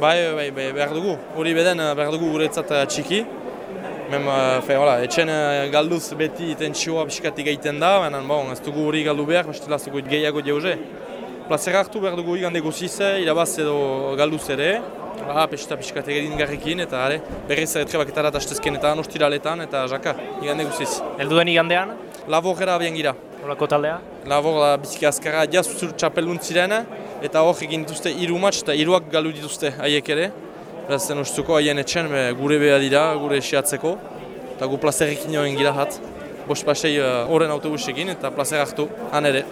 Bai, bai, bai, behar dugu. Hori beden behar dugu guretzat txiki. Mem, fe, hola, etxen galduz beti tentsioa pixkatik egiten da, baina bon, ez dugu hori galdu behar, bestela ez dugu gehiago jauze. Plazera hartu behar dugu igande guziz, irabaz edo galduz ere. Ba, pesta pixkat egin garrikin eta are, berriz trebaketara eta nostiraletan eta jaka, igande guziz. Eldu den igandean, Laborera bien gira. nolako taldea? Labor da biziki azkarra jazuzur txapelunt ziren, eta hor egin dituzte hiru match eta hiruak galu dituzte haiek ere. Beraz zen ustuko haien etxen be, gure beha dira, gure esiatzeko. Eta gu plazerrekin joan gira hat. Bost pasei horren autobusekin eta plazer hartu, han ere.